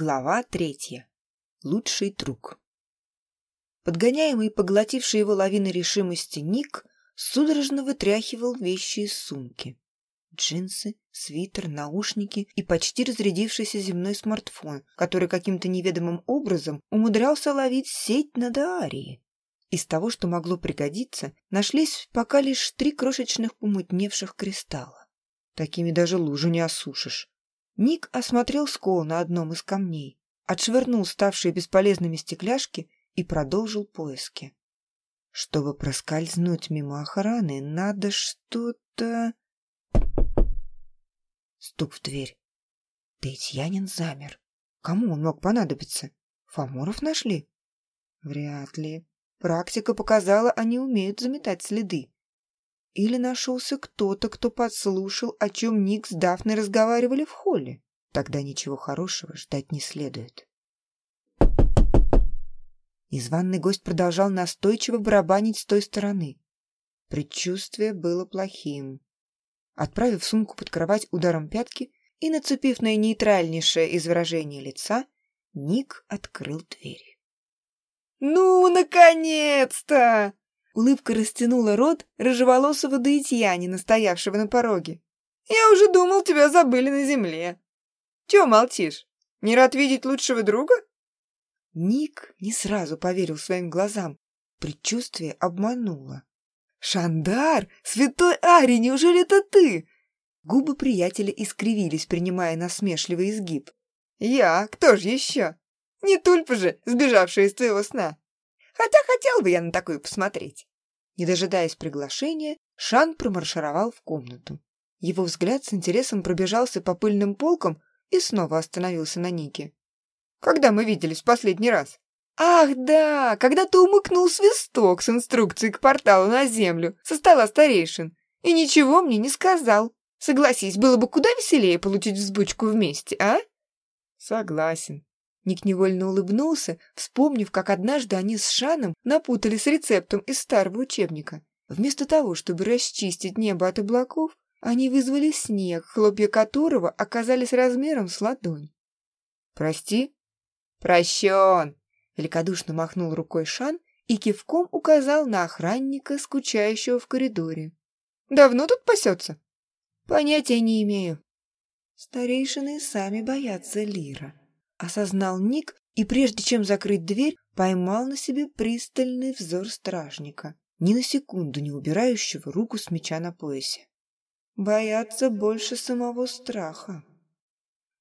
Глава третья. Лучший друг. Подгоняемый, поглотивший его лавиной решимости Ник судорожно вытряхивал вещи из сумки. Джинсы, свитер, наушники и почти разрядившийся земной смартфон, который каким-то неведомым образом умудрялся ловить сеть на Даарии. Из того, что могло пригодиться, нашлись пока лишь три крошечных помутневших кристалла. Такими даже лужу не осушишь. Ник осмотрел скол на одном из камней, отшвырнул ставшие бесполезными стекляшки и продолжил поиски. Чтобы проскользнуть мимо охраны, надо что-то... Стук в дверь. Тетьянин замер. Кому он мог понадобиться? Фоморов нашли? Вряд ли. Практика показала, они умеют заметать следы. Или нашелся кто-то, кто подслушал, о чем Ник с Дафной разговаривали в холле. Тогда ничего хорошего ждать не следует. Незваный гость продолжал настойчиво барабанить с той стороны. Предчувствие было плохим. Отправив сумку под кровать ударом пятки и нацепив на нейтральнейшее из выражения лица, Ник открыл дверь. «Ну, наконец-то!» Улыбка растянула рот рыжеволосого даитьянина, стоявшего на пороге. «Я уже думал, тебя забыли на земле. Чего молчишь? Не рад видеть лучшего друга?» Ник не сразу поверил своим глазам. Предчувствие обмануло. «Шандар! Святой Ари, неужели это ты?» Губы приятеля искривились, принимая насмешливый изгиб. «Я? Кто же еще?» Не тульпа же, сбежавшая из твоего сна. Хотя хотел бы я на такую посмотреть. Не дожидаясь приглашения, Шан промаршировал в комнату. Его взгляд с интересом пробежался по пыльным полкам и снова остановился на Нике. «Когда мы виделись в последний раз?» «Ах, да! Когда ты умыкнул свисток с инструкцией к порталу на землю со стола старейшин и ничего мне не сказал. Согласись, было бы куда веселее получить взбучку вместе, а?» «Согласен», Ник невольно улыбнулся, вспомнив, как однажды они с Шаном напутали с рецептом из старого учебника. Вместо того, чтобы расчистить небо от облаков, они вызвали снег, хлопья которого оказались размером с ладонь. «Прости?» «Прощен!» — великодушно махнул рукой Шан и кивком указал на охранника, скучающего в коридоре. «Давно тут пасется?» «Понятия не имею». Старейшины сами боятся Лира осознал Ник и, прежде чем закрыть дверь, поймал на себе пристальный взор стражника, ни на секунду не убирающего руку с меча на поясе. Бояться больше самого страха.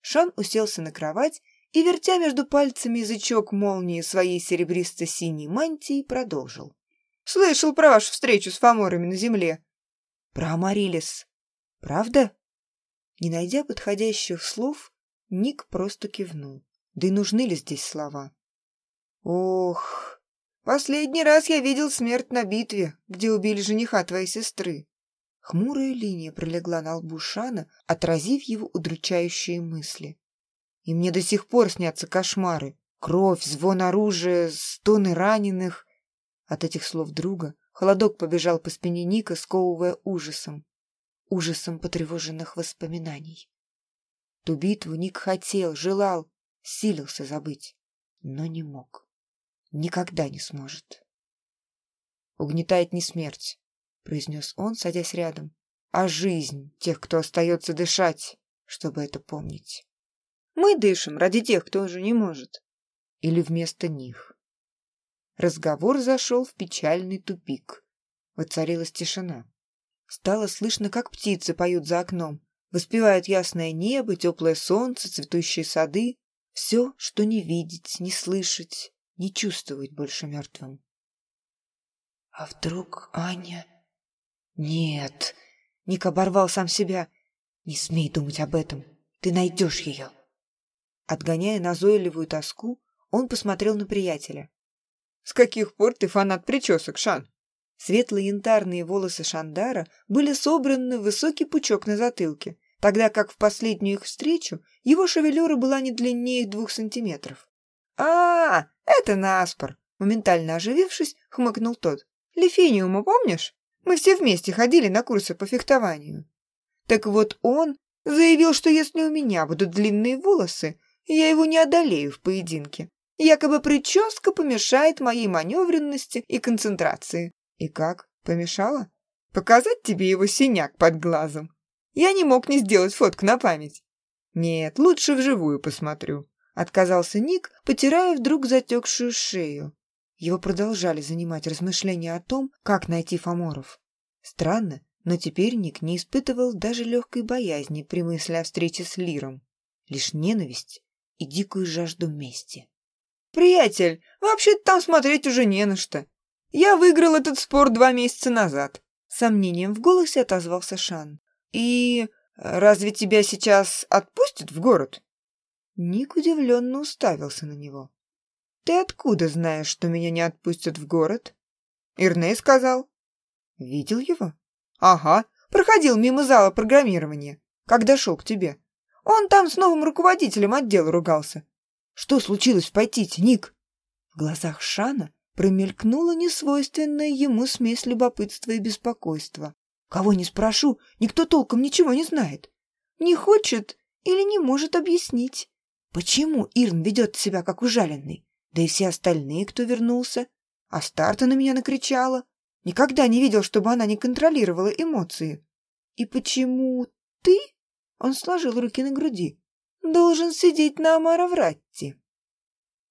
Шан уселся на кровать и, вертя между пальцами язычок молнии своей серебристо-синей мантии, продолжил. «Слышал про вашу встречу с фаморами на земле». «Про Амарилис. Правда?» Не найдя подходящих слов, Ник просто кивнул. Да и нужны ли здесь слова? Ох, последний раз я видел смерть на битве, где убили жениха твоей сестры. Хмурая линия пролегла на лбу Шана, отразив его удручающие мысли. И мне до сих пор снятся кошмары. Кровь, звон оружия, стоны раненых. От этих слов друга холодок побежал по спине Ника, сковывая ужасом. Ужасом потревоженных воспоминаний. Ту битву Ник хотел, желал, силился забыть, но не мог. Никогда не сможет. «Угнетает не смерть», — произнес он, садясь рядом, «а жизнь тех, кто остается дышать, чтобы это помнить. Мы дышим ради тех, кто уже не может. Или вместо них». Разговор зашел в печальный тупик. Воцарилась тишина. Стало слышно, как птицы поют за окном, воспевают ясное небо, теплое солнце, цветущие сады. Все, что не видеть, не слышать, не чувствовать больше мертвым. А вдруг Аня... Нет, Ник оборвал сам себя. Не смей думать об этом, ты найдешь ее. Отгоняя назойливую тоску, он посмотрел на приятеля. «С каких пор ты фанат причесок, Шан?» Светлые янтарные волосы Шандара были собраны в высокий пучок на затылке, тогда как в последнюю их встречу его шевелюра была не длиннее двух сантиметров. «А, это Наспор!» Моментально оживившись, хмыкнул тот. «Лифениума помнишь? Мы все вместе ходили на курсы по фехтованию. Так вот он заявил, что если у меня будут длинные волосы, я его не одолею в поединке. Якобы прическа помешает моей маневренности и концентрации. И как? Помешала? Показать тебе его синяк под глазом? Я не мог не сделать фотку на память. Нет, лучше вживую посмотрю. Отказался Ник, потирая вдруг затекшую шею. Его продолжали занимать размышления о том, как найти Фоморов. Странно, но теперь Ник не испытывал даже легкой боязни при мысли о встрече с Лиром. Лишь ненависть и дикую жажду мести. «Приятель, вообще-то там смотреть уже не на что. Я выиграл этот спор два месяца назад», — сомнением в голосе отозвался Шан. «И разве тебя сейчас отпустят в город?» Ник удивленно уставился на него. «Ты откуда знаешь, что меня не отпустят в город?» «Ирней сказал». «Видел его?» «Ага, проходил мимо зала программирования, когда шел к тебе. Он там с новым руководителем отдела ругался. Что случилось в Пайтите, Ник?» В глазах Шана промелькнула несвойственная ему смесь любопытства и беспокойства. «Кого не спрошу, никто толком ничего не знает. Не хочет или не может объяснить, почему Ирн ведет себя как ужаленный, да и все остальные, кто вернулся. А Старта на меня накричала. Никогда не видел, чтобы она не контролировала эмоции. И почему ты он сложил руки на груди. «Должен сидеть на Амаравратте».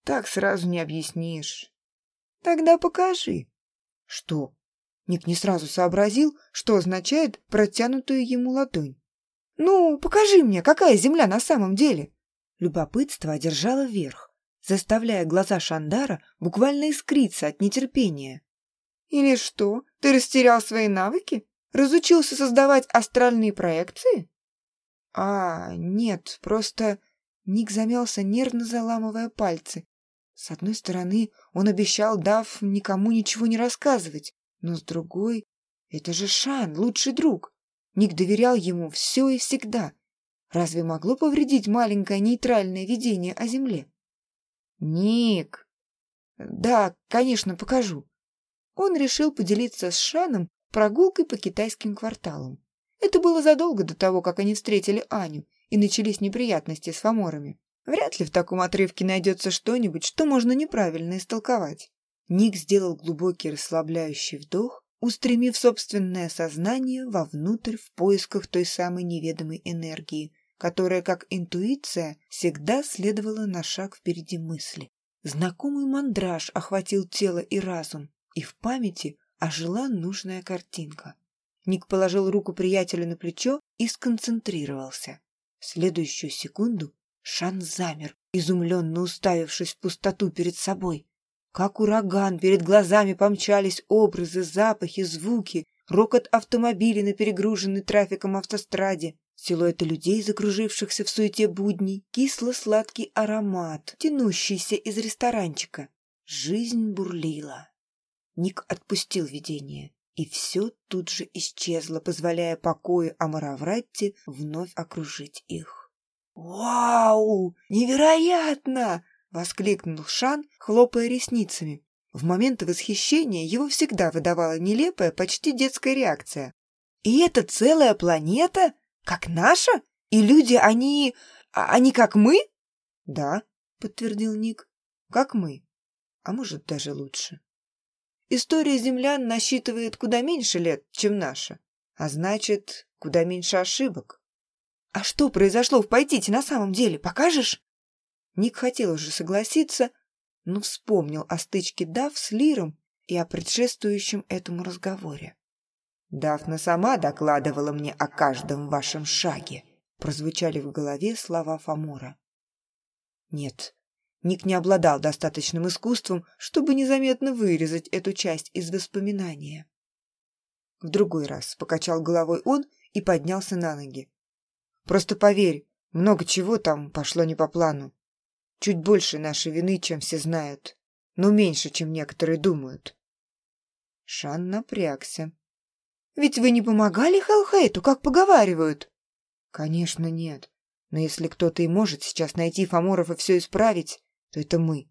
«Так сразу не объяснишь». «Тогда покажи». «Что?» Ник не сразу сообразил, что означает протянутую ему ладонь. «Ну, покажи мне, какая земля на самом деле?» Любопытство одержало верх, заставляя глаза Шандара буквально искриться от нетерпения. «Или что, ты растерял свои навыки? Разучился создавать астральные проекции?» «А, нет, просто...» Ник замялся, нервно заламывая пальцы. С одной стороны, он обещал, дав никому ничего не рассказывать, но с другой... Это же Шан, лучший друг. Ник доверял ему все и всегда. Разве могло повредить маленькое нейтральное видение о Земле? «Ник!» «Да, конечно, покажу». Он решил поделиться с Шаном прогулкой по китайским кварталам. Это было задолго до того, как они встретили Аню, и начались неприятности с фаморами. Вряд ли в таком отрывке найдется что-нибудь, что можно неправильно истолковать. Ник сделал глубокий расслабляющий вдох, устремив собственное сознание вовнутрь в поисках той самой неведомой энергии, которая, как интуиция, всегда следовала на шаг впереди мысли. Знакомый мандраж охватил тело и разум, и в памяти ожила нужная картинка. Ник положил руку приятелю на плечо и сконцентрировался. В следующую секунду Шан замер, изумленно уставившись в пустоту перед собой. Как ураган, перед глазами помчались образы, запахи, звуки, рокот автомобилей на перегруженной трафиком автостраде, силуэты людей, закружившихся в суете будней, кисло-сладкий аромат, тянущийся из ресторанчика. Жизнь бурлила. Ник отпустил видение и все тут же исчезло, позволяя покою Амаравратти вновь окружить их. «Вау! Невероятно!» — воскликнул Шан, хлопая ресницами. В моменты восхищения его всегда выдавала нелепая, почти детская реакция. «И это целая планета? Как наша? И люди, они... А, они как мы?» «Да», — подтвердил Ник, — «как мы. А может, даже лучше». История землян насчитывает куда меньше лет, чем наша, а значит, куда меньше ошибок. А что произошло в Пайтите на самом деле, покажешь? Ник хотел уже согласиться, но вспомнил о стычке Дав с Лиром и о предшествующем этому разговоре. «Дафна сама докладывала мне о каждом вашем шаге», прозвучали в голове слова Фомора. «Нет, Ник не обладал достаточным искусством, чтобы незаметно вырезать эту часть из воспоминания. В другой раз покачал головой он и поднялся на ноги. «Просто поверь, много чего там пошло не по плану. Чуть больше нашей вины, чем все знают, но меньше, чем некоторые думают». Шан напрягся. «Ведь вы не помогали Хелхейту, как поговаривают?» «Конечно, нет. Но если кто-то и может сейчас найти Фоморов и все исправить, то это мы.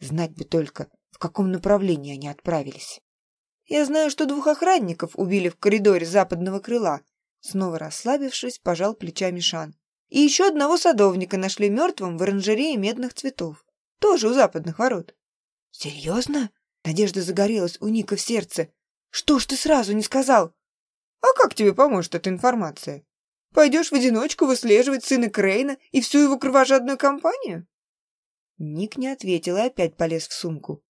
Знать бы только, в каком направлении они отправились. Я знаю, что двух охранников убили в коридоре западного крыла. Снова расслабившись, пожал плечами Шан. И еще одного садовника нашли мертвым в оранжерее медных цветов. Тоже у западных ворот. Серьезно? Надежда загорелась у Ника в сердце. Что ж ты сразу не сказал? А как тебе поможет эта информация? Пойдешь в одиночку выслеживать сына Крейна и всю его кровожадную компанию? Ник не ответил и опять полез в сумку.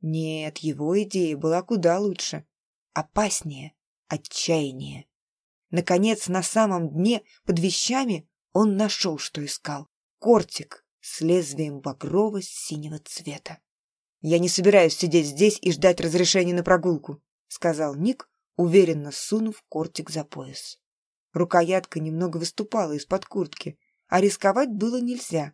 Нет, его идея была куда лучше. Опаснее, отчаяние. Наконец, на самом дне, под вещами, он нашел, что искал. Кортик с лезвием багрово-синего цвета. «Я не собираюсь сидеть здесь и ждать разрешения на прогулку», сказал Ник, уверенно сунув кортик за пояс. Рукоятка немного выступала из-под куртки, а рисковать было нельзя.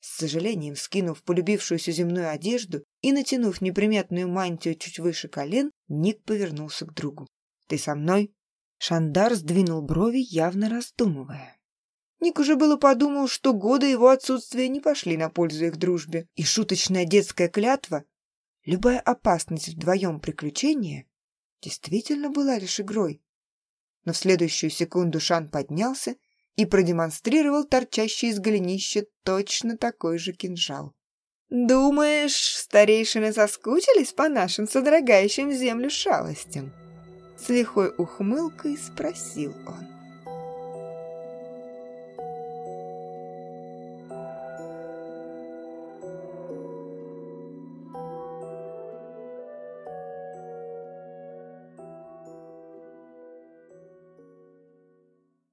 С сожалением, скинув полюбившуюся земную одежду и натянув неприметную мантию чуть выше колен, Ник повернулся к другу. «Ты со мной?» Шандар сдвинул брови, явно раздумывая. Ник уже было подумал, что годы его отсутствия не пошли на пользу их дружбе, и шуточная детская клятва, любая опасность вдвоем приключения, действительно была лишь игрой. Но в следующую секунду Шан поднялся и продемонстрировал торчащий из голенища точно такой же кинжал. «Думаешь, старейшины соскучились по нашим содрогающим землю шалостям?» С лихой ухмылкой спросил он.